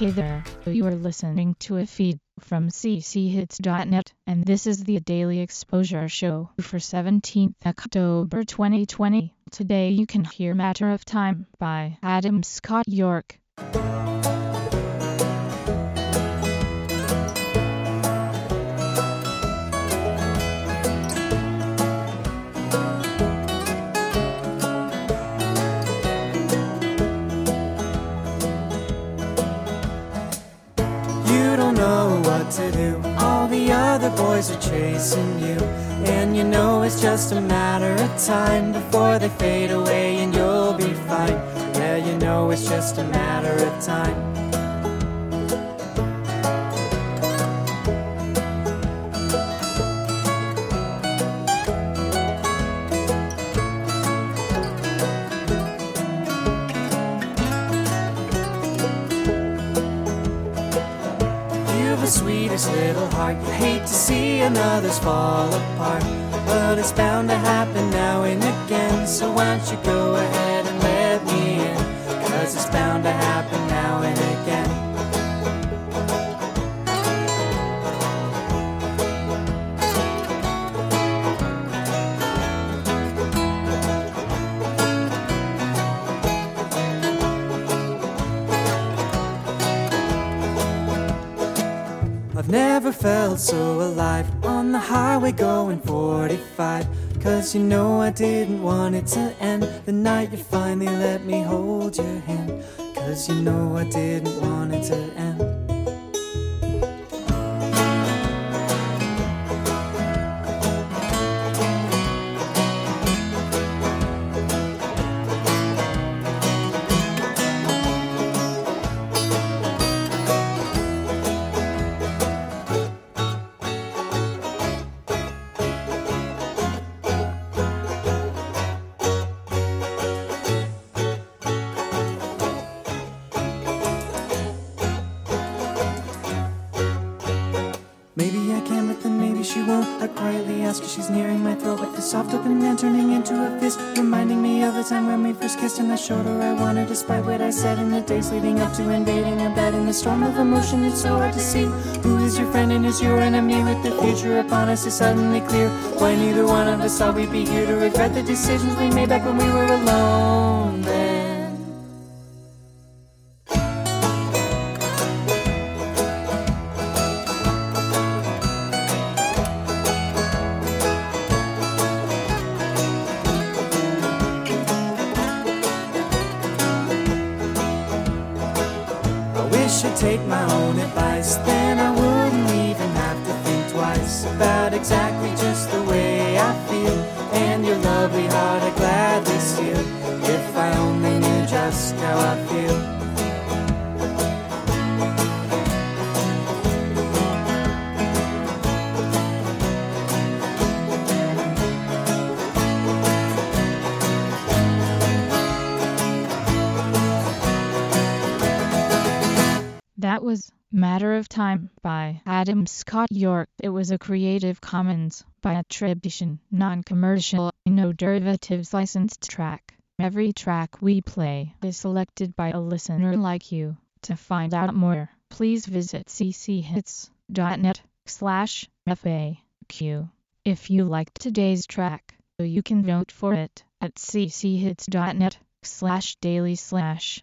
Hey there, you are listening to a feed from cchits.net, and this is the Daily Exposure Show for 17th October 2020. Today you can hear Matter of Time by Adam Scott York. To do. All the other boys are chasing you. And you know it's just a matter of time before they fade away and you'll be fine. Yeah, you know it's just a matter of time. Sweetest little heart. You hate to see another's fall apart. But it's bound to happen now never felt so alive on the highway going 45. Cause you know I didn't want it to end the night you finally let me hold your hand. Cause you know I didn't want it to end. She won't. I quietly ask her, she's nearing my throat with the soft open hand turning into a fist, reminding me of the time when we first kissed. And I showed her I wanted, despite what I said in the days leading up to invading her bed. In the storm of emotion, it's so hard to see who is your friend and who's your enemy. With the future upon us, is suddenly clear. Why neither one of us thought we'd be here to regret the decisions we made back when we were alone. Wish take my own advice, then That was Matter of Time by Adam Scott York. It was a Creative Commons by attribution, non-commercial, no derivatives licensed track. Every track we play is selected by a listener like you. To find out more, please visit cchits.net slash FAQ. If you liked today's track, you can vote for it at cchits.net slash daily slash